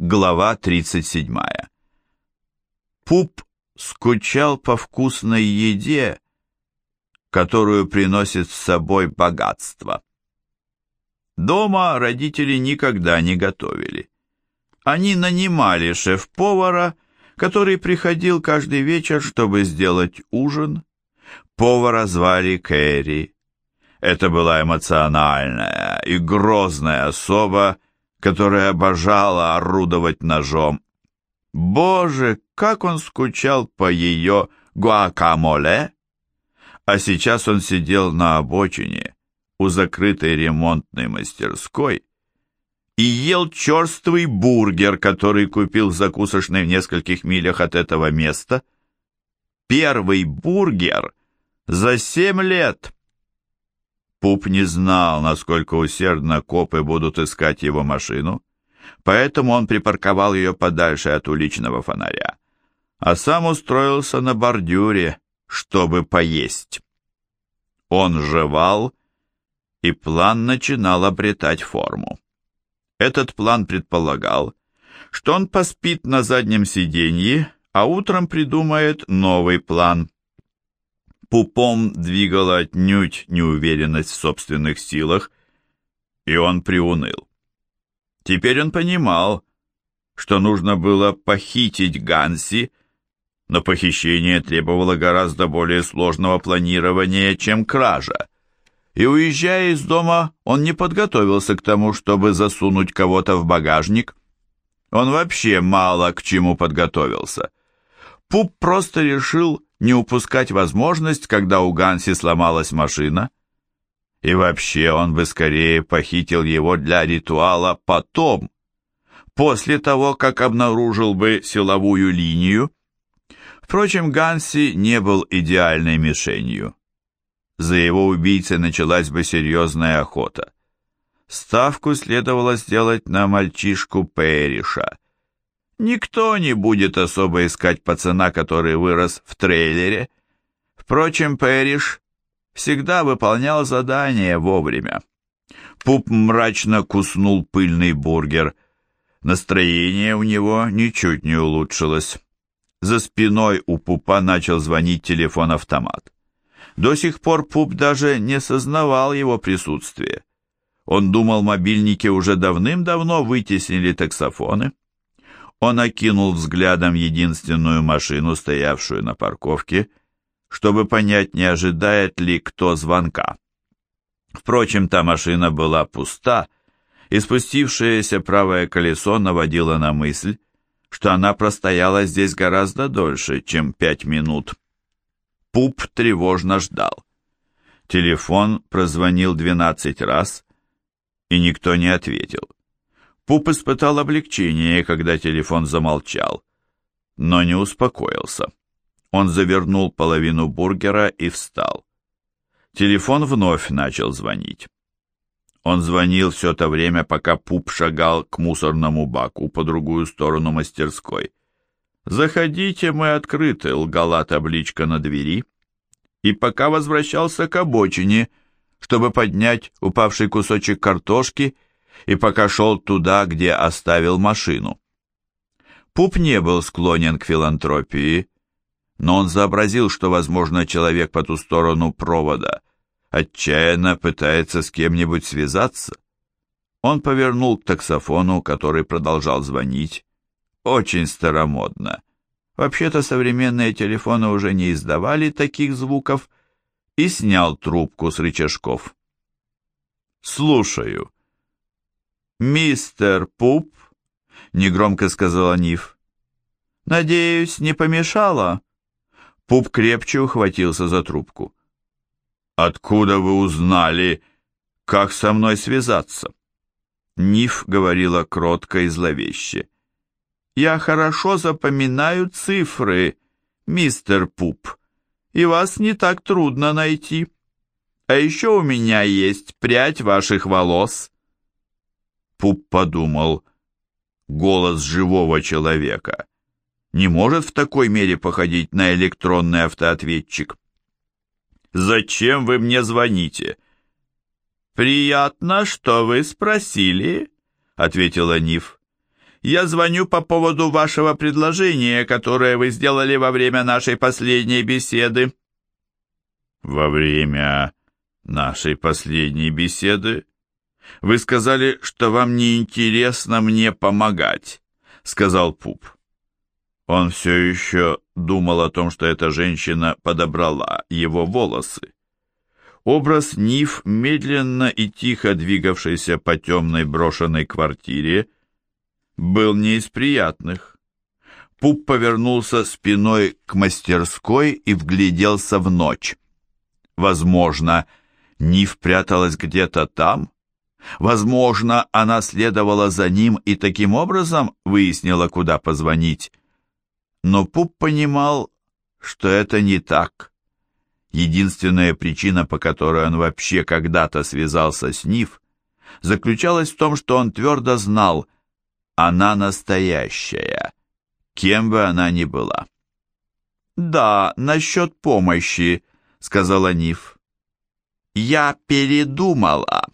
Глава 37. Пуп скучал по вкусной еде, которую приносит с собой богатство. Дома родители никогда не готовили. Они нанимали шеф-повара, который приходил каждый вечер, чтобы сделать ужин. Повара звали Кэрри. Это была эмоциональная и грозная особа, которая обожала орудовать ножом. Боже, как он скучал по ее гуакамоле! А сейчас он сидел на обочине у закрытой ремонтной мастерской и ел черствый бургер, который купил в закусочной в нескольких милях от этого места. Первый бургер за семь лет. Пуп не знал, насколько усердно копы будут искать его машину, поэтому он припарковал ее подальше от уличного фонаря, а сам устроился на бордюре, чтобы поесть. Он жевал, и план начинал обретать форму. Этот план предполагал, что он поспит на заднем сиденье, а утром придумает новый план – Пупом двигала отнюдь неуверенность в собственных силах, и он приуныл. Теперь он понимал, что нужно было похитить Ганси, но похищение требовало гораздо более сложного планирования, чем кража. И уезжая из дома, он не подготовился к тому, чтобы засунуть кого-то в багажник. Он вообще мало к чему подготовился. Пуп просто решил не упускать возможность, когда у Ганси сломалась машина. И вообще он бы скорее похитил его для ритуала потом, после того, как обнаружил бы силовую линию. Впрочем, Ганси не был идеальной мишенью. За его убийцей началась бы серьезная охота. Ставку следовало сделать на мальчишку Перриша, Никто не будет особо искать пацана, который вырос в трейлере. Впрочем, Пэриш всегда выполнял задание вовремя. Пуп мрачно куснул пыльный бургер. Настроение у него ничуть не улучшилось. За спиной у Пупа начал звонить телефон-автомат. До сих пор Пуп даже не сознавал его присутствие. Он думал, мобильники уже давным-давно вытеснили таксофоны. Он окинул взглядом единственную машину, стоявшую на парковке, чтобы понять, не ожидает ли кто звонка. Впрочем, та машина была пуста, и спустившееся правое колесо наводило на мысль, что она простояла здесь гораздо дольше, чем пять минут. Пуп тревожно ждал. Телефон прозвонил двенадцать раз, и никто не ответил. Пуп испытал облегчение, когда телефон замолчал, но не успокоился. Он завернул половину бургера и встал. Телефон вновь начал звонить. Он звонил все то время, пока Пуп шагал к мусорному баку по другую сторону мастерской. «Заходите, мы открыты», — лгала табличка на двери. И пока возвращался к обочине, чтобы поднять упавший кусочек картошки и пока шел туда, где оставил машину. Пуп не был склонен к филантропии, но он сообразил, что, возможно, человек по ту сторону провода отчаянно пытается с кем-нибудь связаться. Он повернул к таксофону, который продолжал звонить. Очень старомодно. Вообще-то современные телефоны уже не издавали таких звуков, и снял трубку с рычажков. «Слушаю», «Мистер Пуп», — негромко сказала Ниф. «Надеюсь, не помешало?» Пуп крепче ухватился за трубку. «Откуда вы узнали, как со мной связаться?» Ниф говорила кротко и зловеще. «Я хорошо запоминаю цифры, мистер Пуп, и вас не так трудно найти. А еще у меня есть прядь ваших волос». Пуп подумал, голос живого человека не может в такой мере походить на электронный автоответчик. «Зачем вы мне звоните?» «Приятно, что вы спросили», — ответила Ниф. Я звоню по поводу вашего предложения, которое вы сделали во время нашей последней беседы». «Во время нашей последней беседы вы сказали, что вам не интересно мне помогать», — сказал Пуп. Он все еще думал о том, что эта женщина подобрала его волосы. Образ Ниф, медленно и тихо двигавшийся по темной брошенной квартире, был не из приятных. Пуп повернулся спиной к мастерской и вгляделся в ночь. Возможно, Ниф пряталась где-то там? Возможно, она следовала за ним и таким образом выяснила, куда позвонить. Но Пуп понимал, что это не так. Единственная причина, по которой он вообще когда-то связался с Ниф, заключалась в том, что он твердо знал, она настоящая, кем бы она ни была. «Да, насчет помощи», — сказала Ниф. «Я передумала».